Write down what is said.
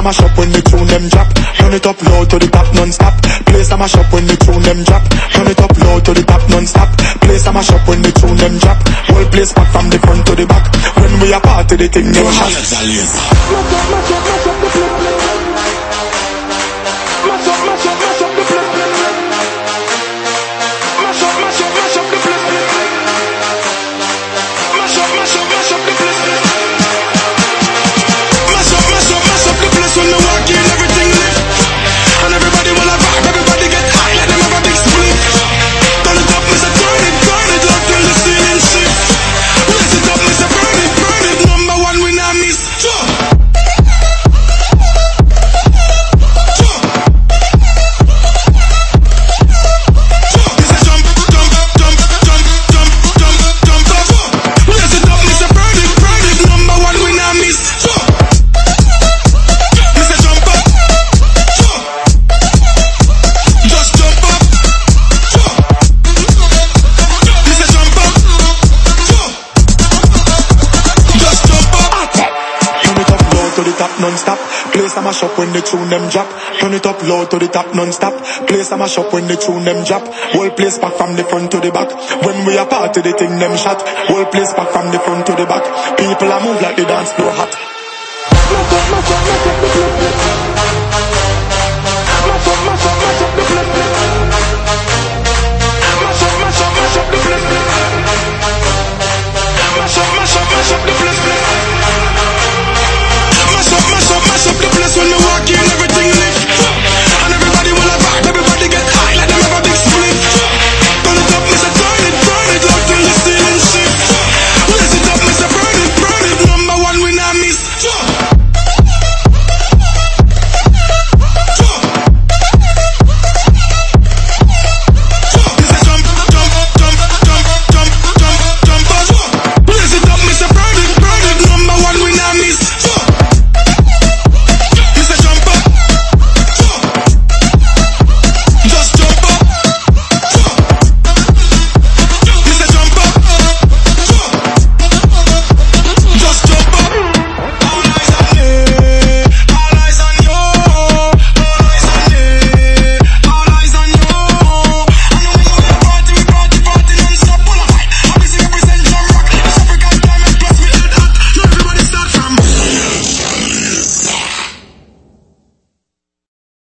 a mash up when the tune them drop. Turn it up low to the top non-stop. Place a mash up when the tune them drop. Turn it up low to the top non-stop. Place a mash up when the tune them drop. Whole place back from the front to the back. When we a party, the thing them hot. Non-stop. Place a mash up when the tune them drop. Turn it up low to the top non-stop. Place a mash up when the tune them drop. Whole place back from the front to the back. When we are party, the thing them shot. Whole place back from the front to the back. People are move like the dance floor hot. Mash up the